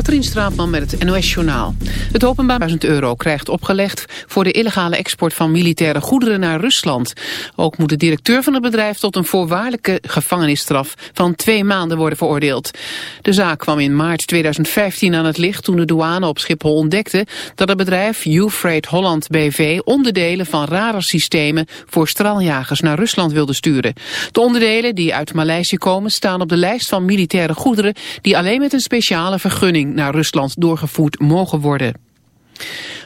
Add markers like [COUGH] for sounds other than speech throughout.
Katrien Straatman met het NOS-journaal. Het openbaar 1000 euro krijgt opgelegd voor de illegale export van militaire goederen naar Rusland. Ook moet de directeur van het bedrijf tot een voorwaardelijke gevangenisstraf van twee maanden worden veroordeeld. De zaak kwam in maart 2015 aan het licht toen de douane op Schiphol ontdekte dat het bedrijf U-Freight Holland BV onderdelen van radarsystemen voor straljagers naar Rusland wilde sturen. De onderdelen die uit Maleisië komen staan op de lijst van militaire goederen die alleen met een speciale vergunning naar Rusland doorgevoerd mogen worden.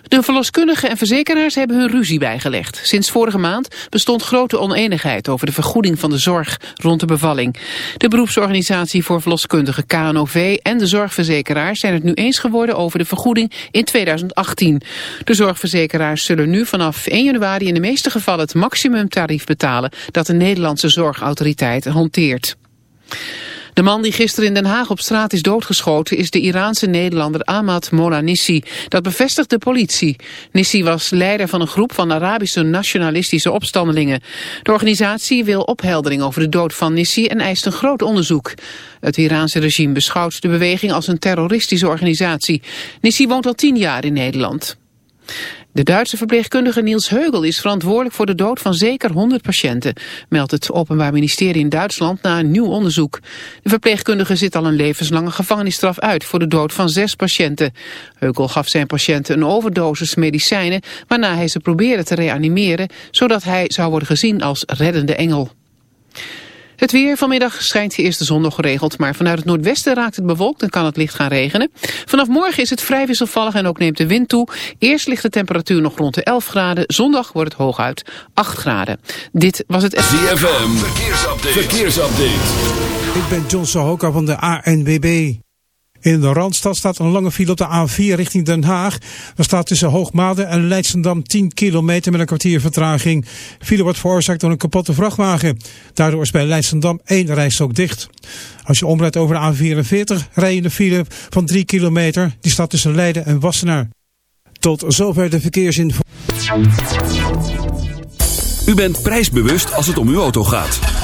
De verloskundigen en verzekeraars hebben hun ruzie bijgelegd. Sinds vorige maand bestond grote oneenigheid over de vergoeding van de zorg rond de bevalling. De beroepsorganisatie voor verloskundigen KNOV en de zorgverzekeraars zijn het nu eens geworden over de vergoeding in 2018. De zorgverzekeraars zullen nu vanaf 1 januari in de meeste gevallen het maximumtarief betalen dat de Nederlandse zorgautoriteit hanteert. De man die gisteren in Den Haag op straat is doodgeschoten is de Iraanse Nederlander Ahmad Molanissi. Dat bevestigt de politie. Nissi was leider van een groep van Arabische nationalistische opstandelingen. De organisatie wil opheldering over de dood van Nissi en eist een groot onderzoek. Het Iraanse regime beschouwt de beweging als een terroristische organisatie. Nissi woont al tien jaar in Nederland. De Duitse verpleegkundige Niels Heugel is verantwoordelijk voor de dood van zeker 100 patiënten, meldt het Openbaar Ministerie in Duitsland na een nieuw onderzoek. De verpleegkundige zit al een levenslange gevangenisstraf uit voor de dood van zes patiënten. Heugel gaf zijn patiënten een overdosis medicijnen, waarna hij ze probeerde te reanimeren, zodat hij zou worden gezien als reddende engel. Het weer vanmiddag schijnt eerst de zon nog geregeld, maar vanuit het noordwesten raakt het bewolkt en kan het licht gaan regenen. Vanaf morgen is het vrij wisselvallig en ook neemt de wind toe. Eerst ligt de temperatuur nog rond de 11 graden, zondag wordt het hooguit 8 graden. Dit was het... ZFM, verkeersupdate. verkeersupdate. Ik ben John Sohoka van de ANWB. In de Randstad staat een lange file op de A4 richting Den Haag. Er staat tussen Hoogmade en Leidsendam 10 kilometer met een kwartier vertraging. File wordt veroorzaakt door een kapotte vrachtwagen. Daardoor is bij Leidsendam één rijstok dicht. Als je omrijdt over de A44 rij je de file van 3 kilometer. Die staat tussen Leiden en Wassenaar. Tot zover de verkeersinformatie. U bent prijsbewust als het om uw auto gaat.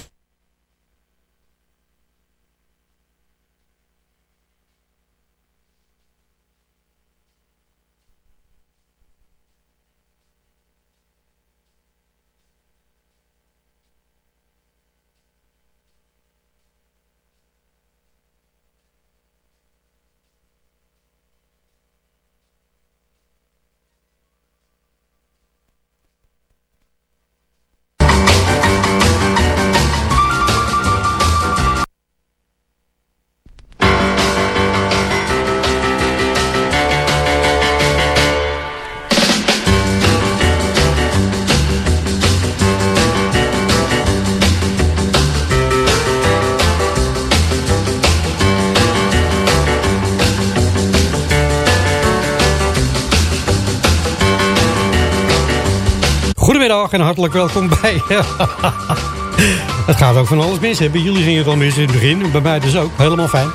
Goedemiddag en hartelijk welkom bij... [LAUGHS] het gaat ook van alles mis. hè. Bij jullie ging het al mis in het begin. Bij mij dus ook. Helemaal fijn.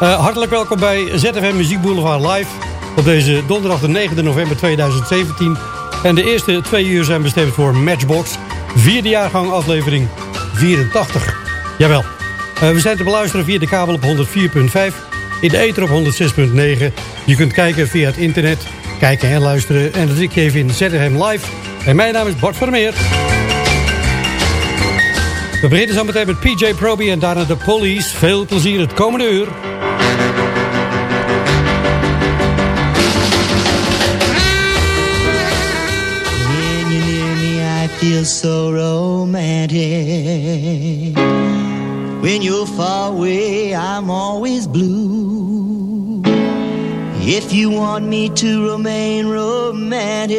Eh, hartelijk welkom bij ZFM Muziek Boulevard Live. Op deze donderdag de 9e november 2017. En de eerste twee uur zijn bestemd voor Matchbox. Vierde jaargang aflevering 84. Jawel. Eh, we zijn te beluisteren via de kabel op 104.5. In de ether op 106.9. Je kunt kijken via het internet. Kijken en luisteren. En dat je even in ZFM Live. En mijn naam is Bart van der Meer. We beginnen zo meteen met PJ Proby en daarna de Police. Veel plezier het komende uur. When you're near me, I feel so romantic. When you're far away, I'm always blue. If you want me to remain romantic,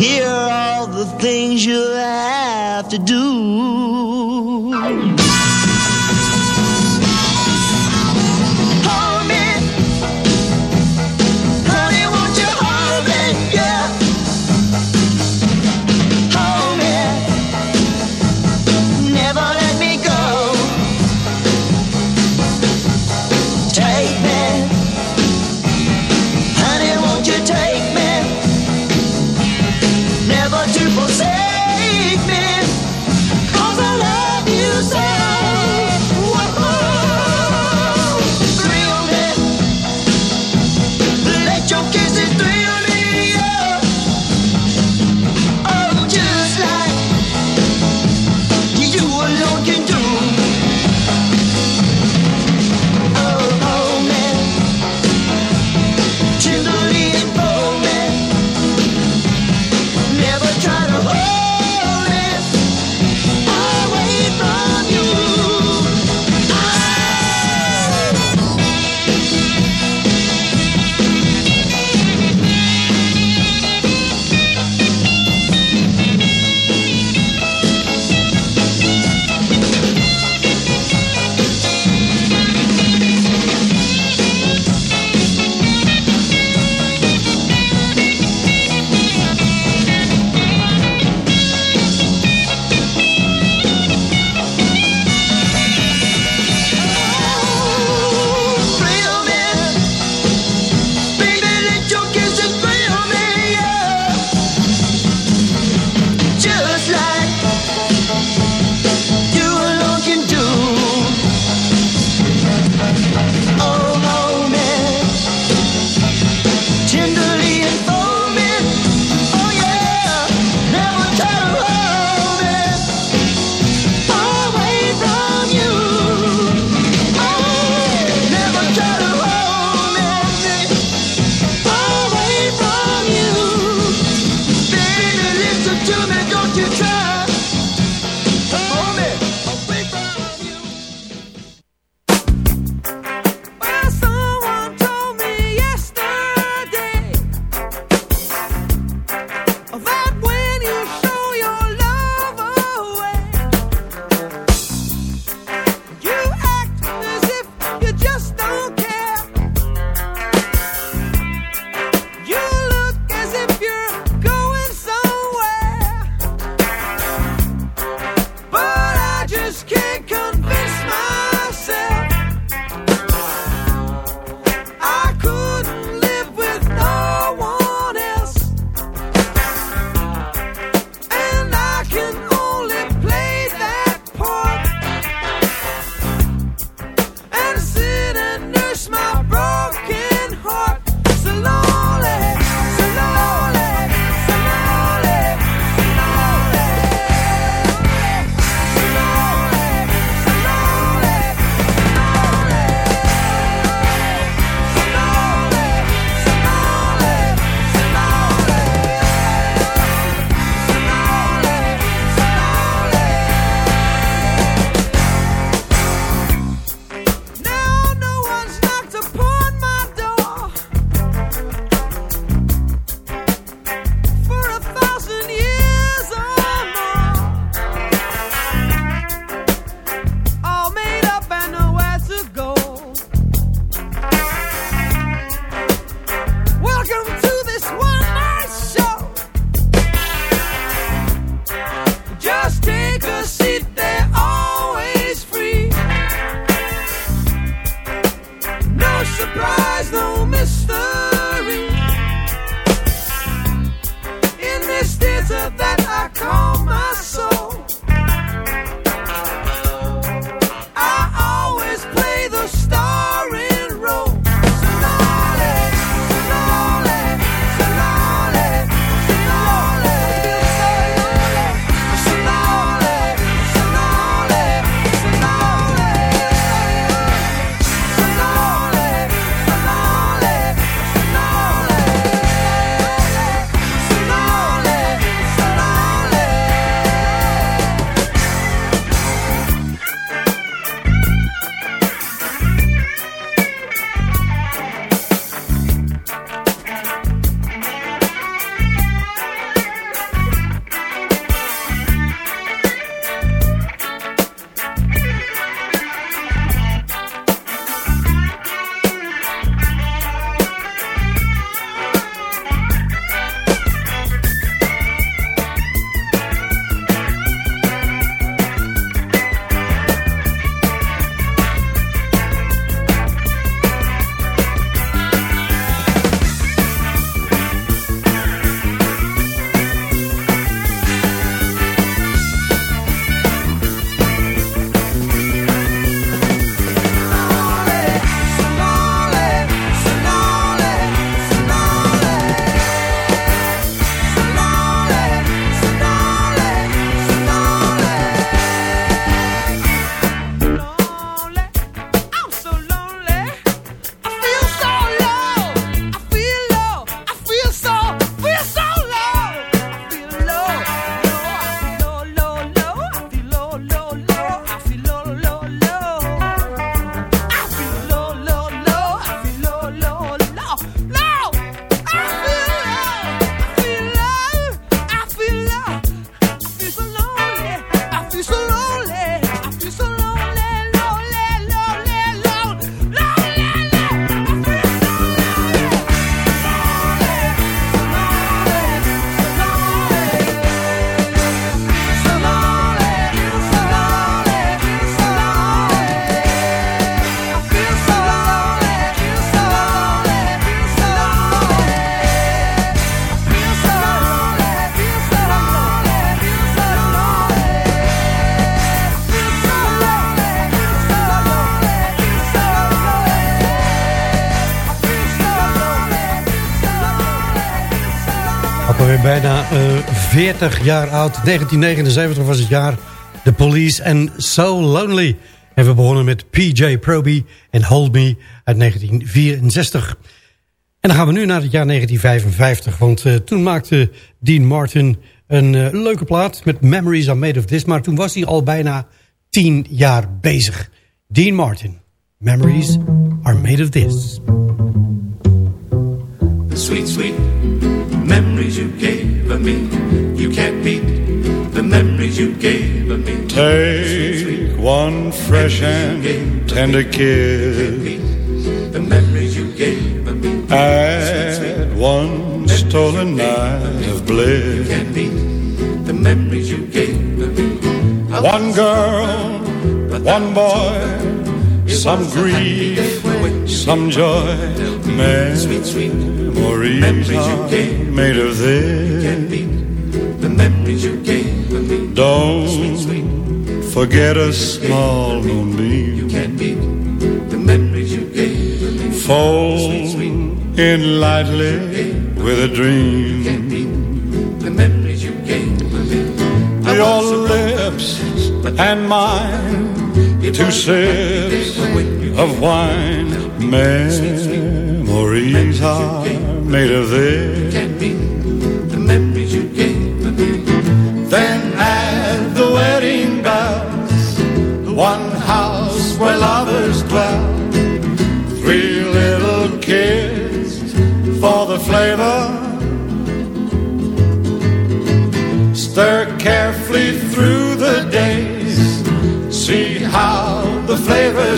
here are all the things you'll have to do. 40 jaar oud. 1979 was het jaar. The Police en So Lonely. En we begonnen met PJ Proby en Hold Me uit 1964. En dan gaan we nu naar het jaar 1955. Want uh, toen maakte Dean Martin een uh, leuke plaat met Memories Are Made of This. Maar toen was hij al bijna 10 jaar bezig. Dean Martin, Memories Are Made of This. Sweet, sweet memories you gave me. You can't beat the memories you gave of me. Take sweet, sweet one fresh and tender kiss. The memories you gave of me. Add one stolen night of bliss. You can't beat the memories you gave of me. One girl, one boy. Some grief, some joy, memories are made of this. Forget a small moonbeam. You can't beat the memories you gave me. Fall in lightly with a dream. The memories you gave me. Your lips and mine two sips of wine. Memories are made of this.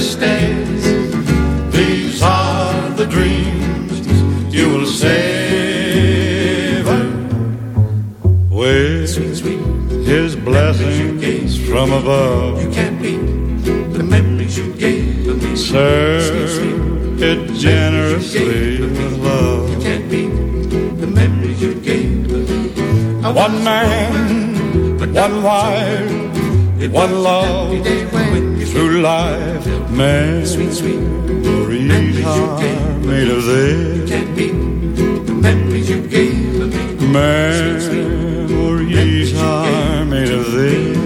Stays. These are the dreams you will savor with His blessings from above. You can't beat the memories you gave me. Serve it generously with love. You can't beat the memories you gave me. One man, but one wife, one love through life. Memories are made of this. Can't beat the memories you gave me. Memories are made of this.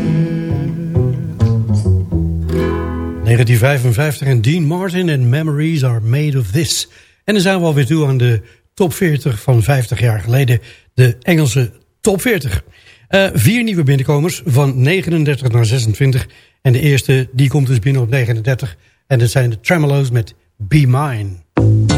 1955 en Dean Martin en Memories Are Made of This. En dan zijn we alweer toe aan de top 40 van 50 jaar geleden. De Engelse top 40. Uh, vier nieuwe binnenkomers van 39 naar 26. En de eerste die komt dus binnen op 39. En dat zijn de Tremolo's met Be Mine.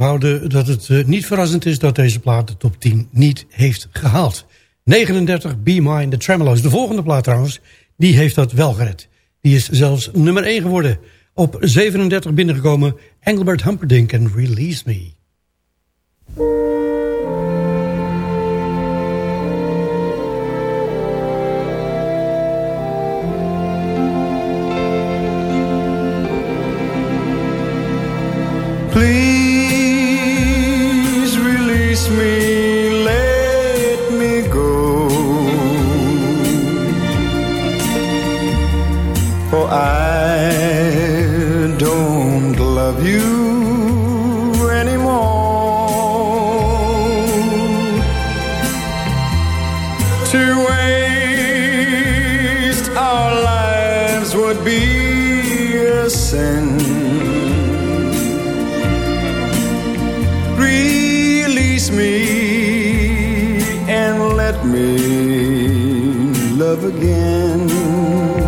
houden dat het eh, niet verrassend is dat deze plaat de top 10 niet heeft gehaald. 39, Be Mine, The Tremolo's. De volgende plaat trouwens, die heeft dat wel gered. Die is zelfs nummer 1 geworden. Op 37 binnengekomen, Engelbert Humperdinck en Release Me. Please let me love again.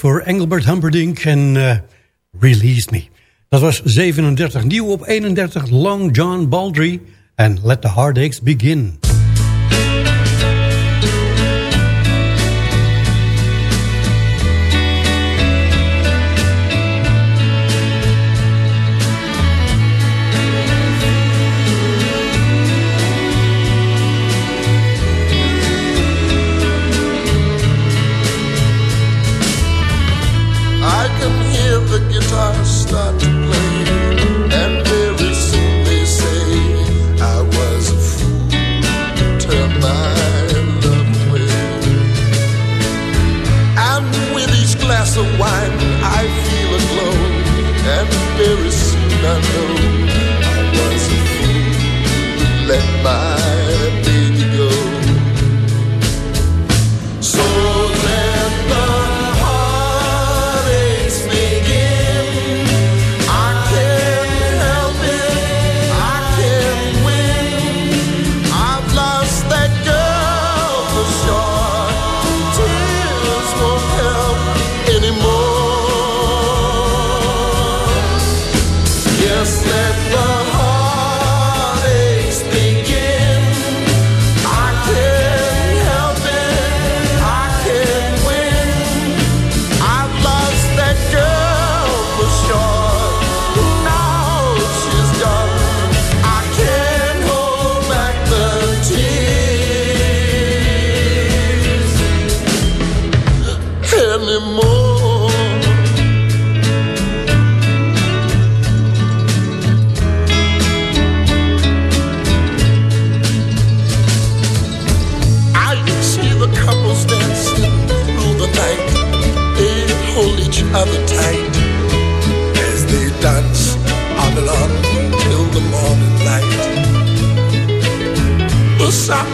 voor Engelbert Humperdinck en eh, Release Me. Dat was 37 nieuw op 31 Long John Baldry and Let the Heartaches Begin. I know I was a fool. to Let my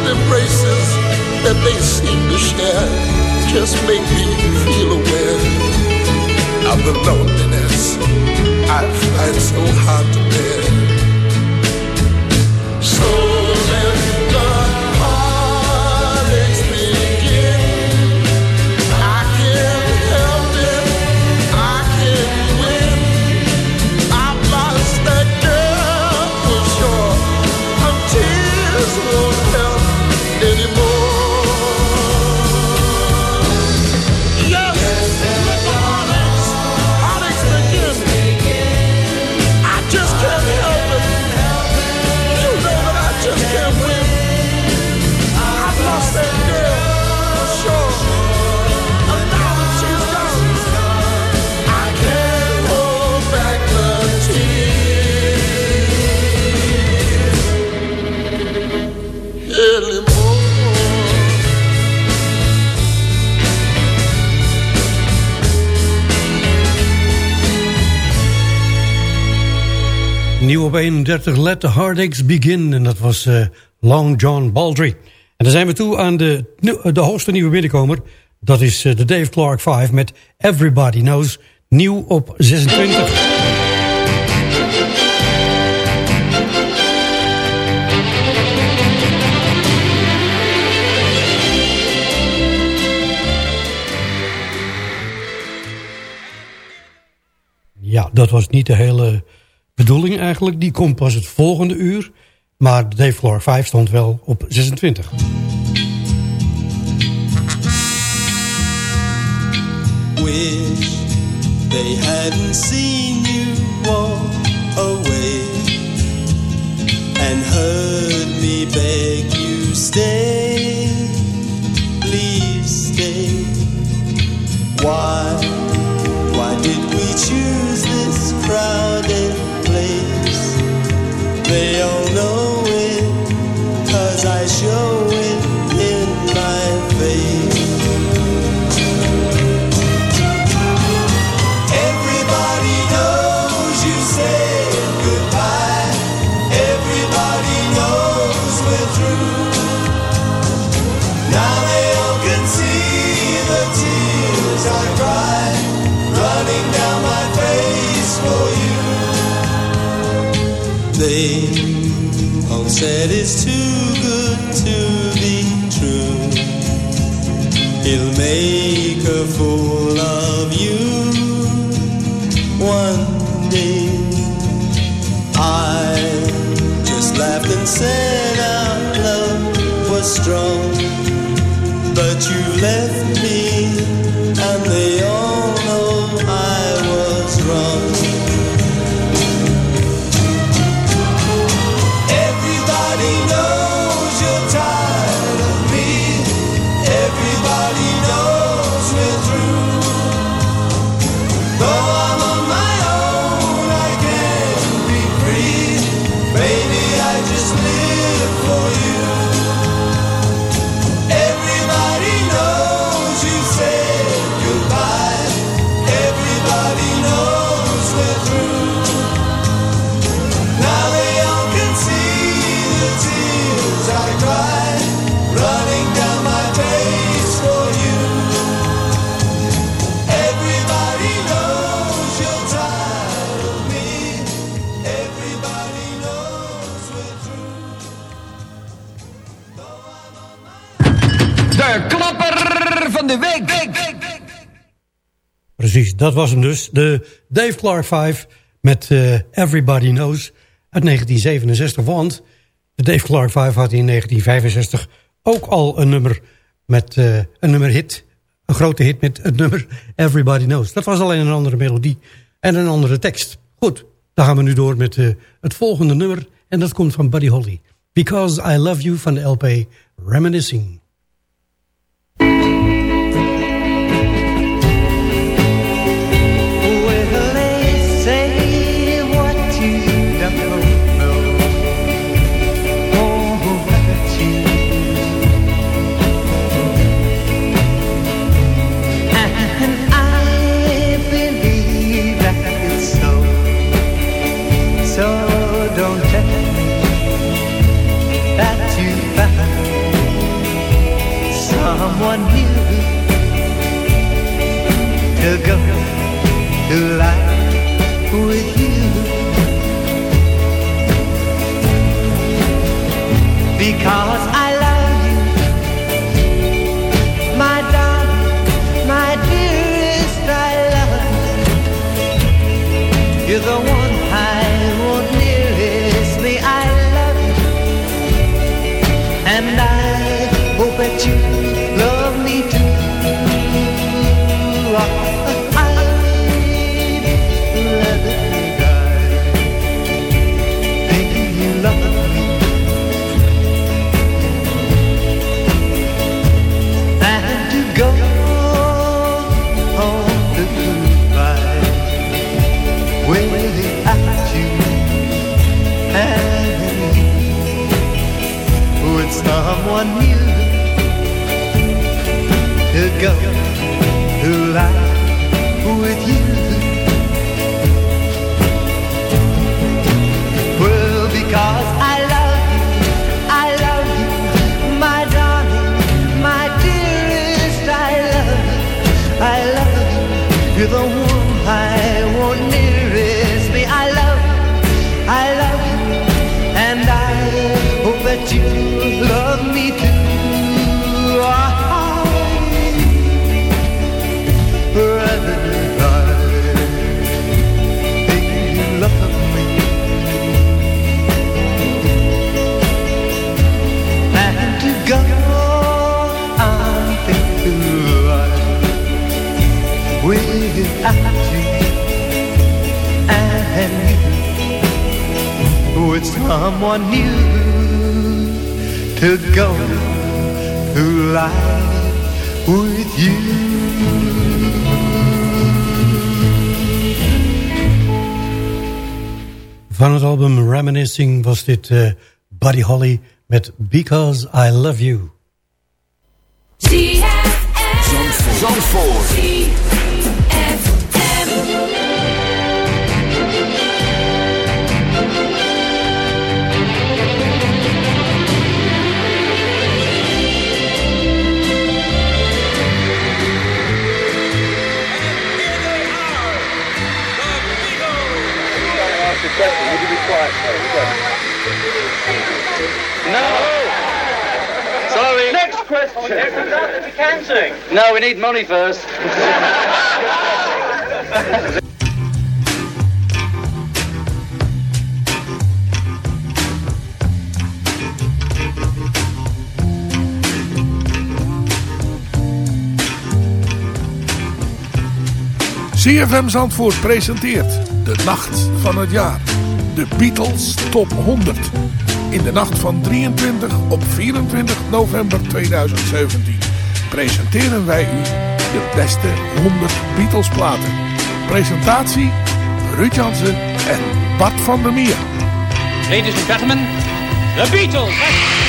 embraces that they seem to share just make me feel aware of the loneliness I find so hard to bear. Nieuw op 31, Let the Heartaches Begin. En dat was eh, Long John Baldry. En dan zijn we toe aan de, de hoogste nieuwe binnenkomer. Dat is eh, de Dave Clark 5 met Everybody Knows. Nieuw op 26. Ja, dat was niet de hele bedoeling eigenlijk. Die komt pas het volgende uur. Maar de Clark 5 stond wel op 26. Wish they hadn't seen you walk away and heard me beg you stay. Please stay. Why? Why did we choose crowded place? They all know it, cause I show it They all said it's too good to be true. He'll make a fool of you one day. I just laughed and said Dat was hem dus. De Dave Clark 5 met eh, Everybody Knows uit 1967. Want de Dave Clark 5 had in 1965 ook al een nummer met eh, een nummer hit. Een grote hit met het nummer Everybody Knows. Dat was alleen een andere melodie en een andere tekst. Goed, dan gaan we nu door met eh, het volgende nummer. En dat komt van Buddy Holly. Because I Love You van de LP Reminiscing. With you. Van het album Reminiscing was dit eh, Buddy Holly met Because I Love You. Zandvoort. No! Sorry. Next question. Out that you can sing. No, we need money first. CFM Zandvoort presenteert De Nacht van het Jaar. De Beatles Top 100. In de nacht van 23 op 24 november 2017 presenteren wij u de beste 100 Beatles platen. Presentatie Ruud Jansen en Bart van der Meer. Ladies and gentlemen, the Beatles.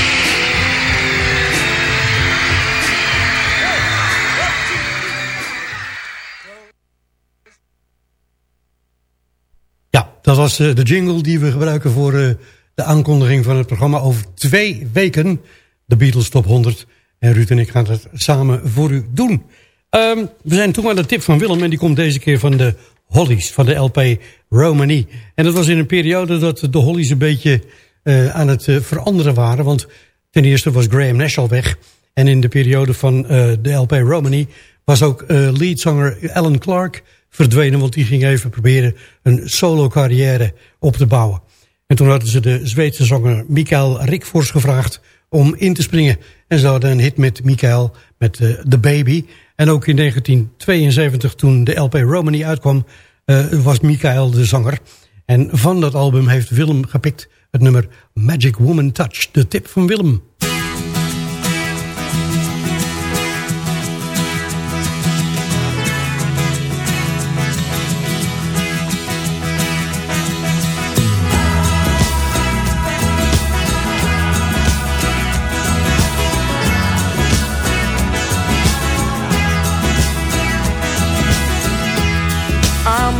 Dat was eh, de jingle die we gebruiken voor eh, de aankondiging van het programma over twee weken. De Beatles Top 100. En Ruud en ik gaan dat samen voor u doen. Ehm, we zijn toen aan de tip van Willem en die komt deze keer van de Hollies, van de LP Romani. En dat was in een periode dat de Hollies een beetje eh, aan het veranderen waren. Want ten eerste was Graham Nash al weg. En in de periode van de LP Romani was ook leadzanger Alan Clark verdwenen. Want die ging even proberen een solo carrière op te bouwen. En toen hadden ze de Zweedse zanger Mikael Rikfors gevraagd om in te springen. En ze hadden een hit met Mikael, met eh, The Baby. En ook in 1972, toen de LP Romani uitkwam, eh, was Mikael de zanger. En van dat album heeft Willem gepikt het nummer Magic Woman Touch. De tip van Willem.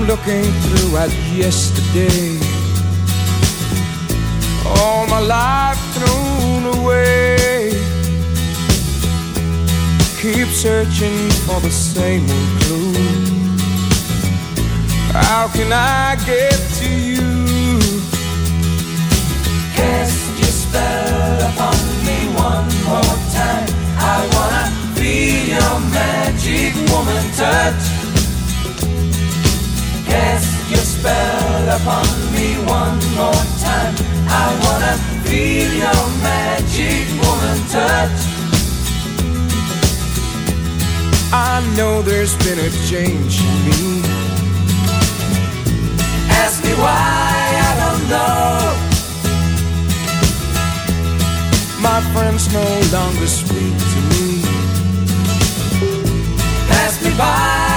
Looking through at yesterday. All my life thrown away. Keep searching for the same old clue. How can I get to you? Cast your spell upon me one more time. I wanna feel your magic woman touch. Upon me one more time. I wanna feel your magic woman touch. I know there's been a change in me. Ask me why, I don't know. My friends no longer speak to me. Pass me by,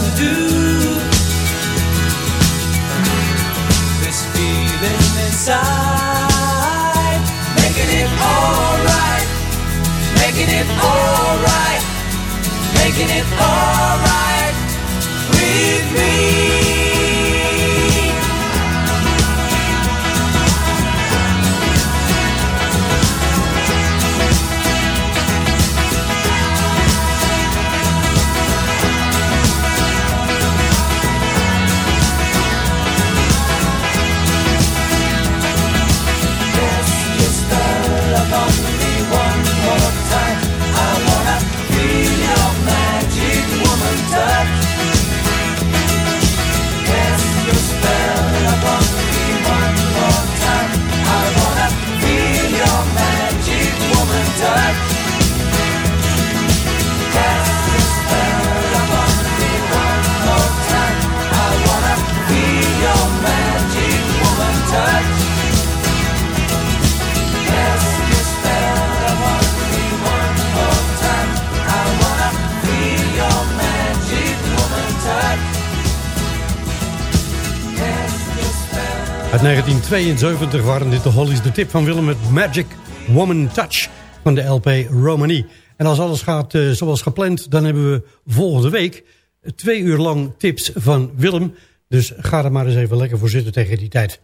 inside, making it alright, making it alright, making it alright. With me. Uit 1972 waren dit de Hollies de tip van Willem met Magic Woman Touch van de LP Romani. En als alles gaat uh, zoals gepland, dan hebben we volgende week twee uur lang tips van Willem. Dus ga er maar eens even lekker voor zitten tegen die tijd.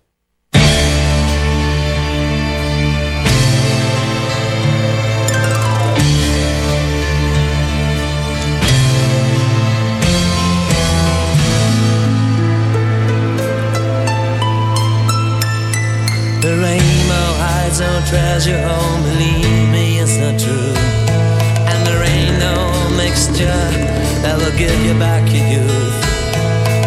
Hides no treasure home, believe me, it's not true. And there ain't no mixture that will give you back your youth.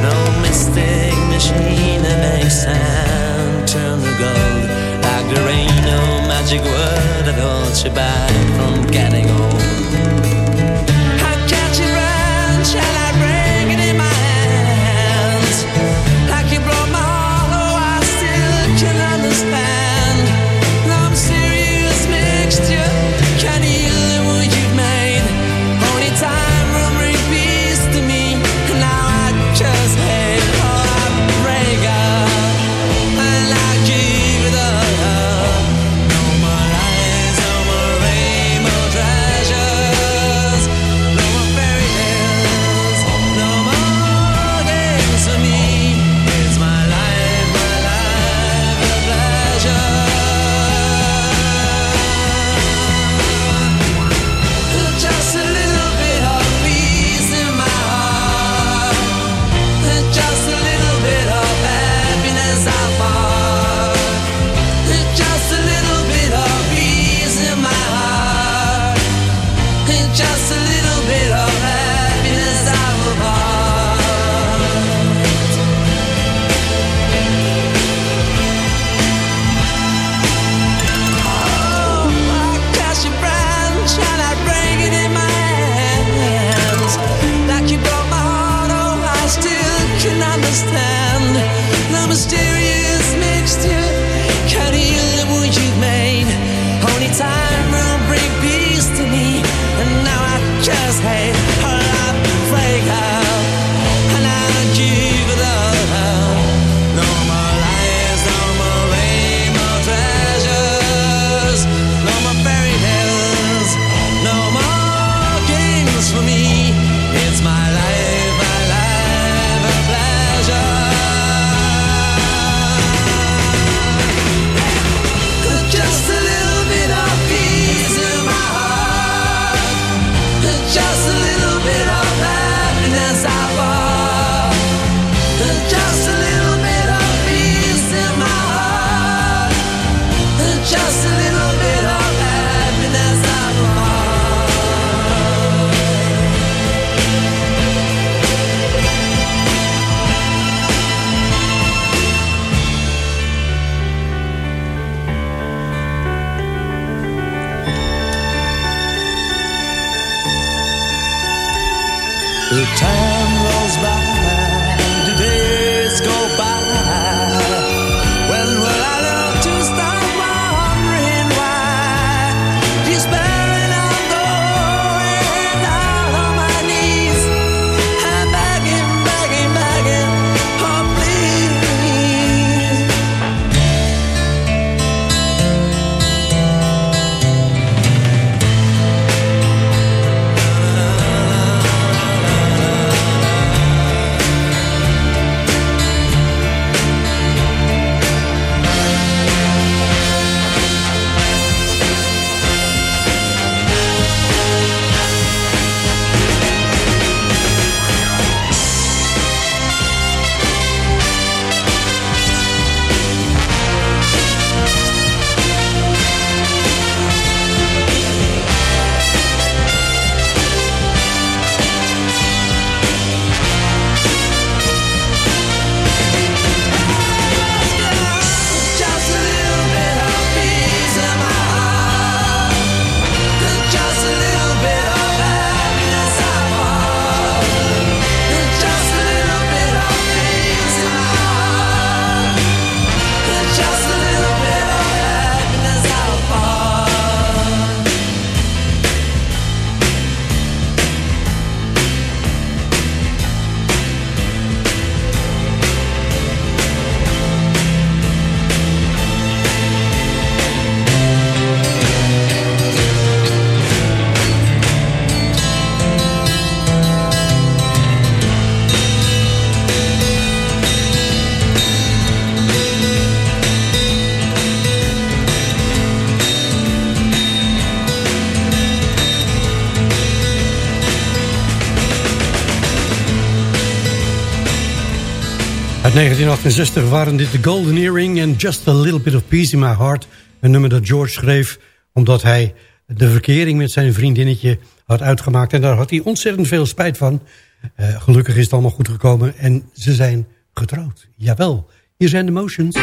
No mystic machine that makes sand turn to gold. Like there ain't no magic word that holds you back from getting old. The time Uit 1968 waren dit The Golden Earring en Just a Little Bit of Peace in My Heart. Een nummer dat George schreef omdat hij de verkering met zijn vriendinnetje had uitgemaakt. En daar had hij ontzettend veel spijt van. Uh, gelukkig is het allemaal goed gekomen en ze zijn getrouwd. Jawel, hier zijn de motions.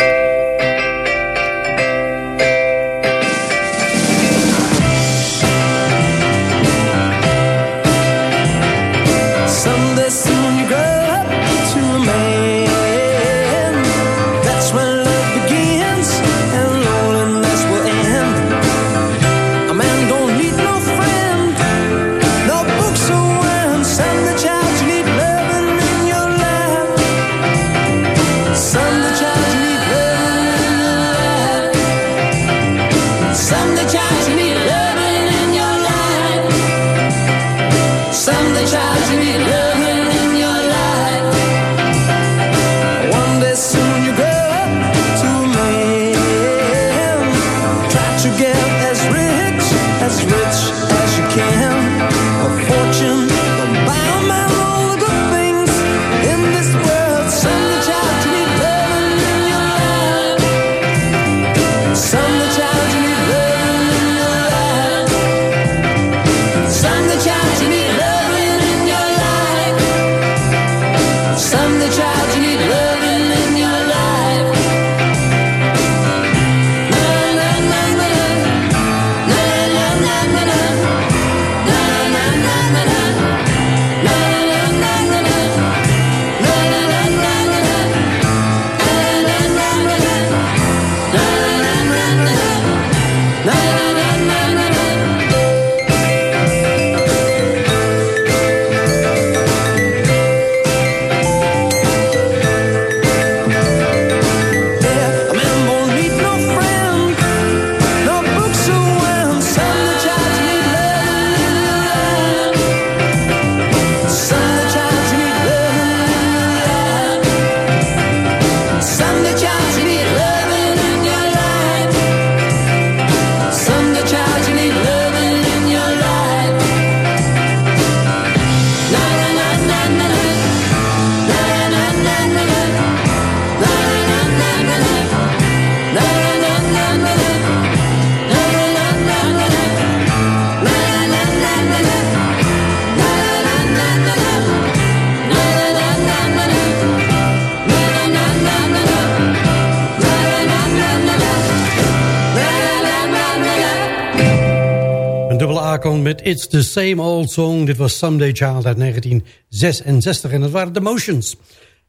It's the Same Old Song. Dit was Someday Child uit 1966 en dat waren The Motions.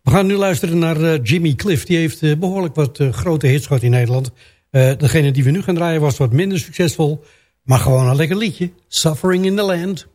We gaan nu luisteren naar uh, Jimmy Cliff. Die heeft uh, behoorlijk wat uh, grote hits gehad in Nederland. degene die we nu gaan draaien was wat minder succesvol. Maar gewoon een lekker liedje. Suffering in the Land.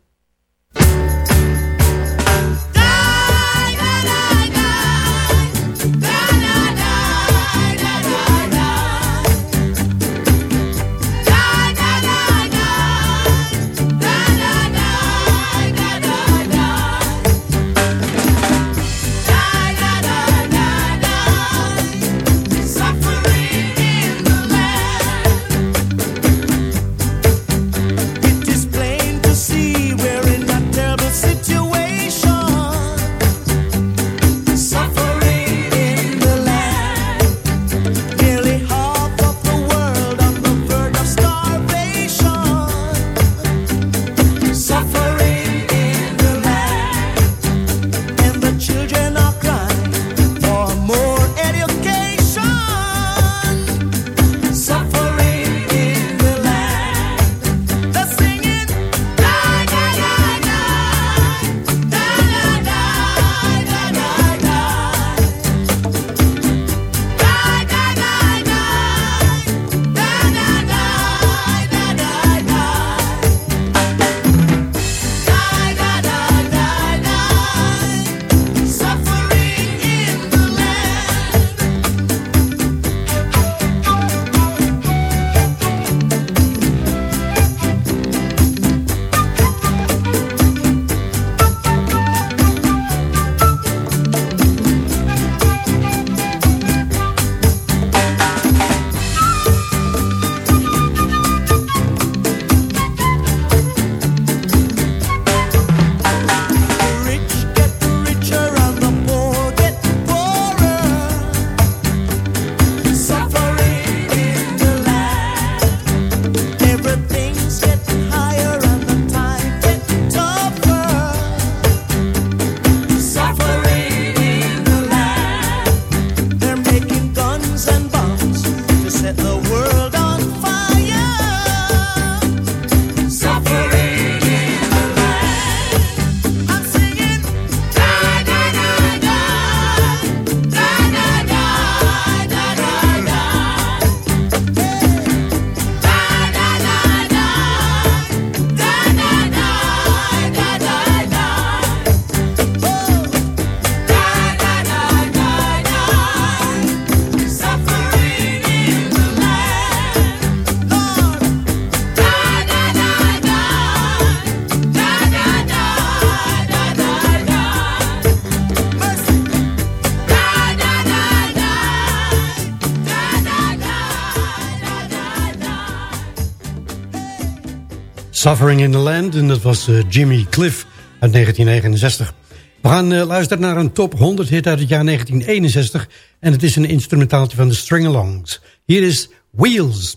Suffering in the Land. En dat was uh, Jimmy Cliff uit 1969. We gaan uh, luisteren naar een top 100 hit uit het jaar 1961. En het is een instrumentaaltje van de String-Alongs. Hier is Wheels.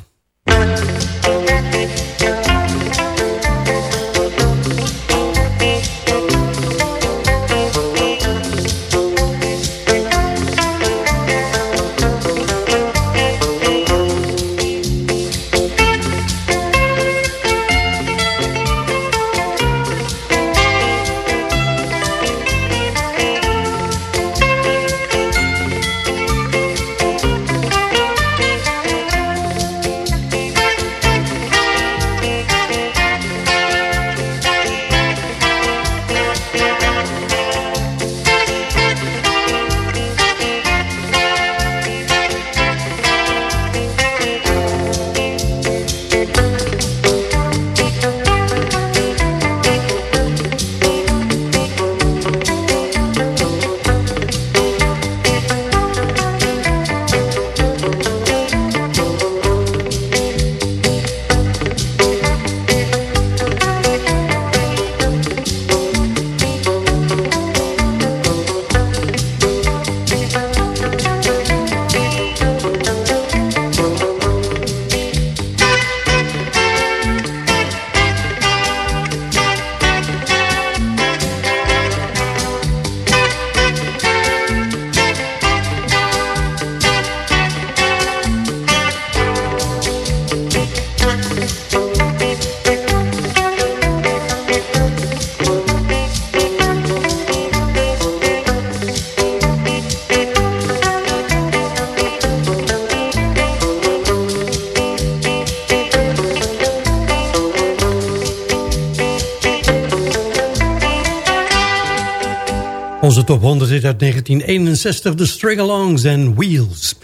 1961, The String-Alongs en Wheels.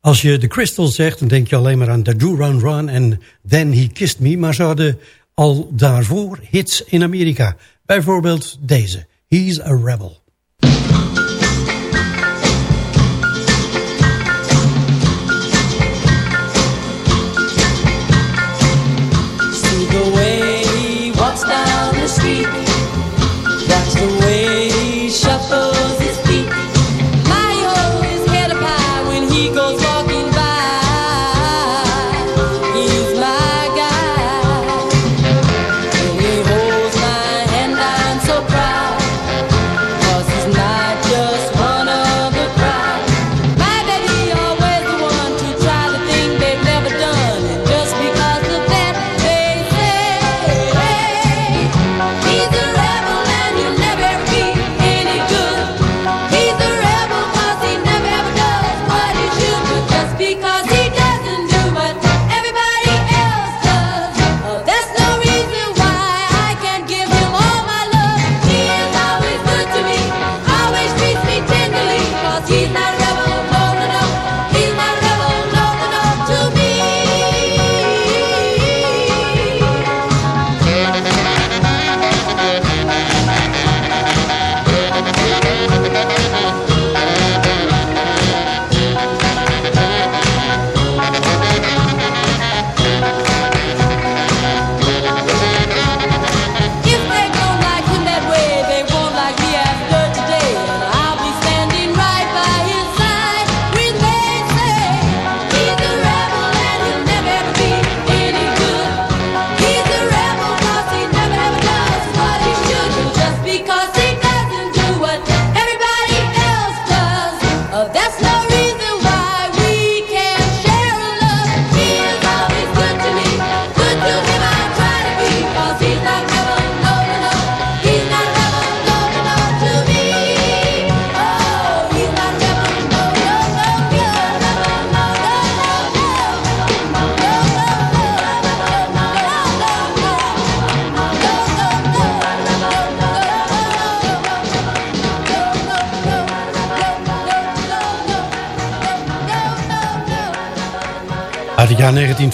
Als je The Crystals zegt, dan denk je alleen maar aan The Do Run Run en Then He Kissed Me. Maar ze hadden al daarvoor hits in Amerika. Bijvoorbeeld deze, He's a Rebel.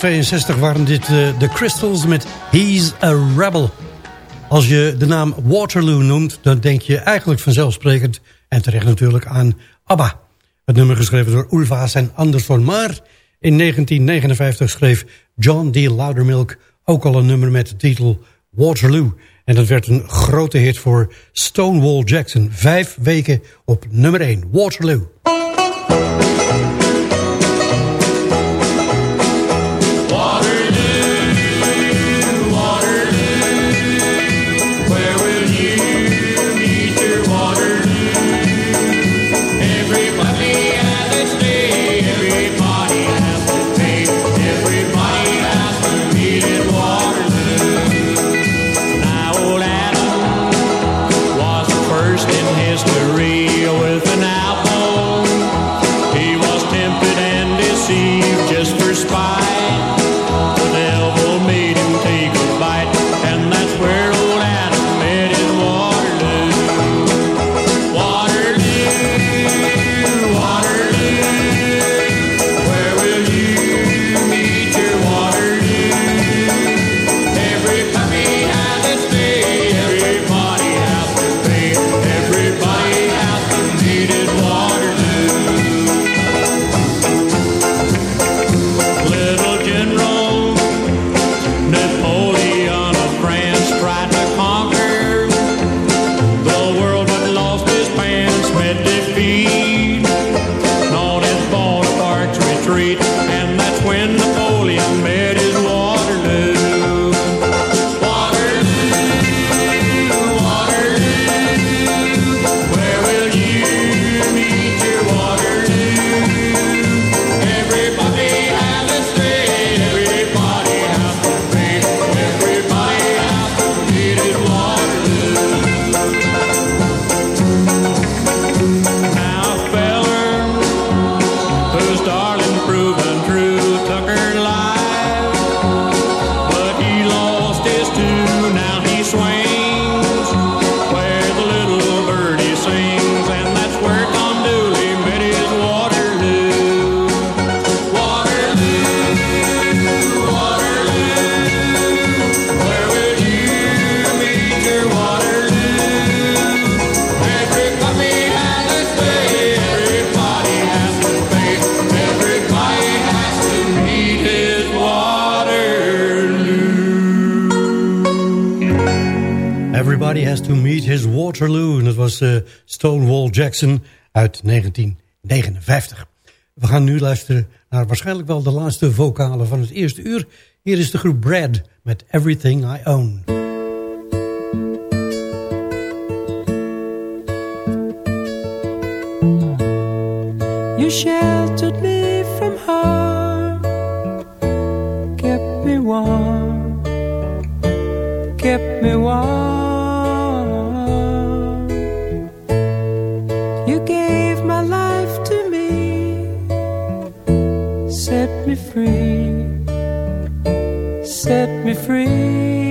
1962 waren dit uh, The Crystals met He's a Rebel. Als je de naam Waterloo noemt, dan denk je eigenlijk vanzelfsprekend... en terecht natuurlijk aan ABBA. Het nummer geschreven door Ulvaas en Anderson. Maar in 1959 schreef John D. Loudermilk ook al een nummer met de titel Waterloo. En dat werd een grote hit voor Stonewall Jackson. Vijf weken op nummer 1, Waterloo. Uit 1959. We gaan nu luisteren naar waarschijnlijk wel de laatste vocalen van het eerste uur. Hier is de groep Brad met Everything I Own. You sheltered me from harm, kept me warm, kept me warm. Free, set me free.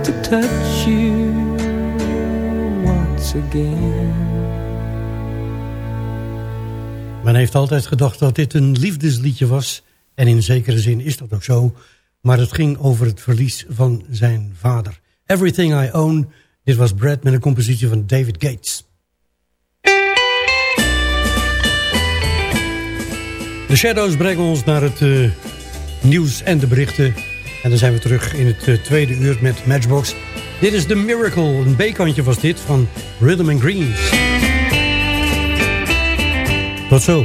To touch you once again. Men heeft altijd gedacht dat dit een liefdesliedje was. En in zekere zin is dat ook zo. Maar het ging over het verlies van zijn vader. Everything I Own. Dit was Brad met een compositie van David Gates. De Shadows brengen ons naar het uh, nieuws en de berichten. En dan zijn we terug in het uh, tweede uur met Matchbox. Dit is The Miracle. Een B-kantje was dit van Rhythm and Greens. Tot zo.